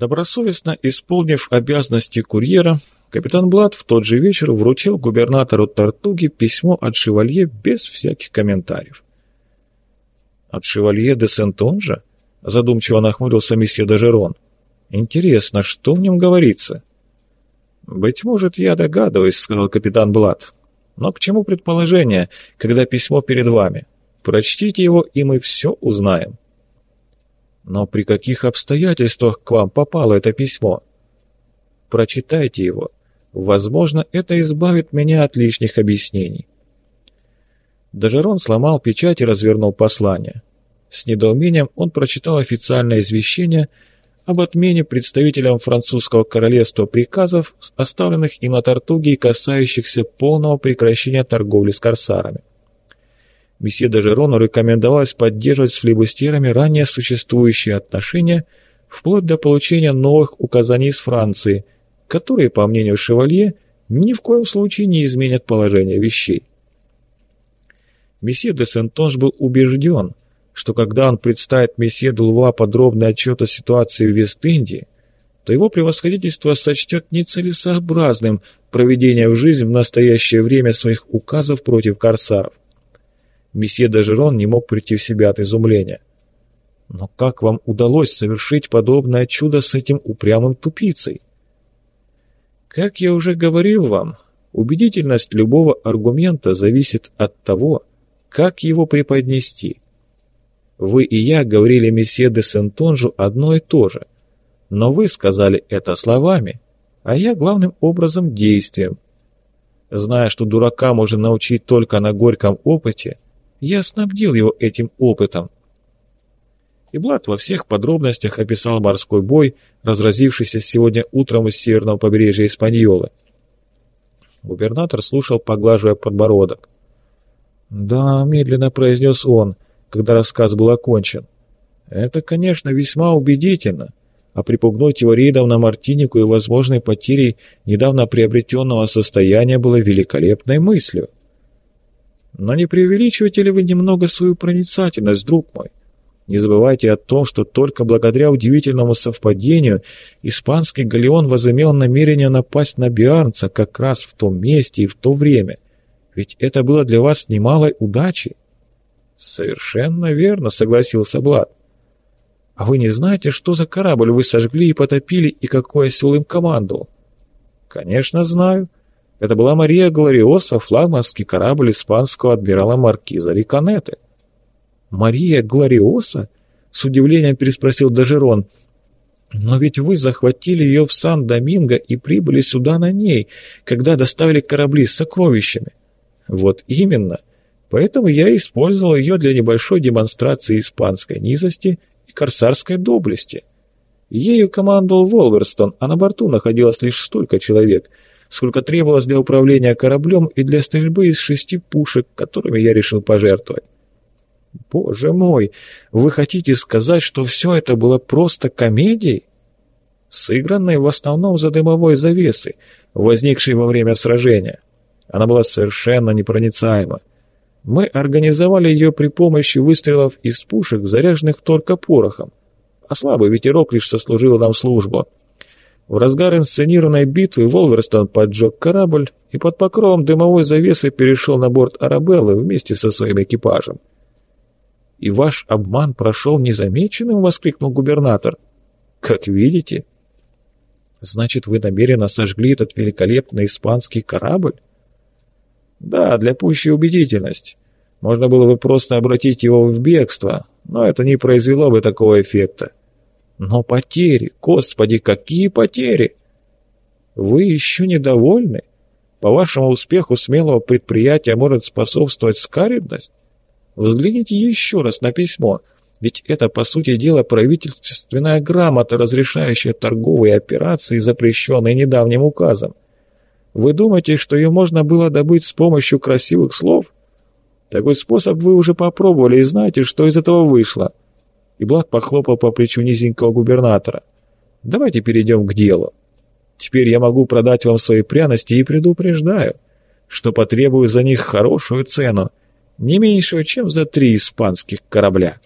Добросовестно исполнив обязанности курьера, капитан Блад в тот же вечер вручил губернатору Тартуги письмо от шевалье без всяких комментариев. «От шевалье де Сентонжа?» — задумчиво нахмурился месье Дажерон. «Интересно, что в нем говорится?» «Быть может, я догадываюсь», — сказал капитан Блад. «Но к чему предположение, когда письмо перед вами? Прочтите его, и мы все узнаем». «Но при каких обстоятельствах к вам попало это письмо?» «Прочитайте его. Возможно, это избавит меня от лишних объяснений». Дажерон сломал печать и развернул послание. С недоумением он прочитал официальное извещение — об отмене представителям французского королевства приказов, оставленных им на Тартуге и касающихся полного прекращения торговли с корсарами. Месье Дежерону рекомендовалось поддерживать с флебустерами ранее существующие отношения вплоть до получения новых указаний из Франции, которые, по мнению Шевалье, ни в коем случае не изменят положение вещей. Месье де Сентонж был убежден, что когда он представит месье Дулва подробный отчет о ситуации в Вест-Индии, то его превосходительство сочтет нецелесообразным проведение в жизнь в настоящее время своих указов против корсаров. Месье Дажерон не мог прийти в себя от изумления. Но как вам удалось совершить подобное чудо с этим упрямым тупицей? Как я уже говорил вам, убедительность любого аргумента зависит от того, как его преподнести – вы и я говорили месье де Сентонжу одно и то же. Но вы сказали это словами, а я главным образом действием. Зная, что дурака можно научить только на горьком опыте, я снабдил его этим опытом. И Блад во всех подробностях описал морской бой, разразившийся сегодня утром из северного побережья Испаньолы. Губернатор слушал, поглаживая подбородок. «Да», — медленно произнес он, — когда рассказ был окончен. Это, конечно, весьма убедительно, а припугнуть его рейдом на Мартинику и возможной потерей недавно приобретенного состояния было великолепной мыслью. Но не преувеличиваете ли вы немного свою проницательность, друг мой? Не забывайте о том, что только благодаря удивительному совпадению испанский галеон возымел намерение напасть на Биарнца как раз в том месте и в то время. Ведь это было для вас немалой удачей. «Совершенно верно», — согласился Блад. «А вы не знаете, что за корабль вы сожгли и потопили, и какой осел им командовал?» «Конечно знаю. Это была Мария Глориоса, флагманский корабль испанского адмирала Маркиза Риконеты». «Мария Глориоса?» — с удивлением переспросил Дажерон. «Но ведь вы захватили ее в Сан-Доминго и прибыли сюда на ней, когда доставили корабли с сокровищами». «Вот именно. Поэтому я использовал ее для небольшой демонстрации испанской низости и корсарской доблести. Ею командовал Волверстон, а на борту находилось лишь столько человек, сколько требовалось для управления кораблем и для стрельбы из шести пушек, которыми я решил пожертвовать. Боже мой, вы хотите сказать, что все это было просто комедией? Сыгранной в основном за дымовой завесы, возникшей во время сражения. Она была совершенно непроницаема. Мы организовали ее при помощи выстрелов из пушек, заряженных только порохом, а слабый ветерок лишь сослужил нам службу. В разгар инсценированной битвы Волверстон поджег корабль и под покровом дымовой завесы перешел на борт Арабеллы вместе со своим экипажем. «И ваш обман прошел незамеченным?» — воскликнул губернатор. «Как видите». «Значит, вы намеренно сожгли этот великолепный испанский корабль?» Да, для пущей убедительности. Можно было бы просто обратить его в бегство, но это не произвело бы такого эффекта. Но потери, господи, какие потери! Вы еще недовольны? По вашему успеху смелого предприятия может способствовать скаридность? Взгляните еще раз на письмо, ведь это, по сути дела, правительственная грамота, разрешающая торговые операции, запрещенные недавним указом. Вы думаете, что ее можно было добыть с помощью красивых слов? Такой способ вы уже попробовали и знаете, что из этого вышло. И Блад похлопал по плечу низенького губернатора. Давайте перейдем к делу. Теперь я могу продать вам свои пряности и предупреждаю, что потребую за них хорошую цену, не меньшую, чем за три испанских корабля.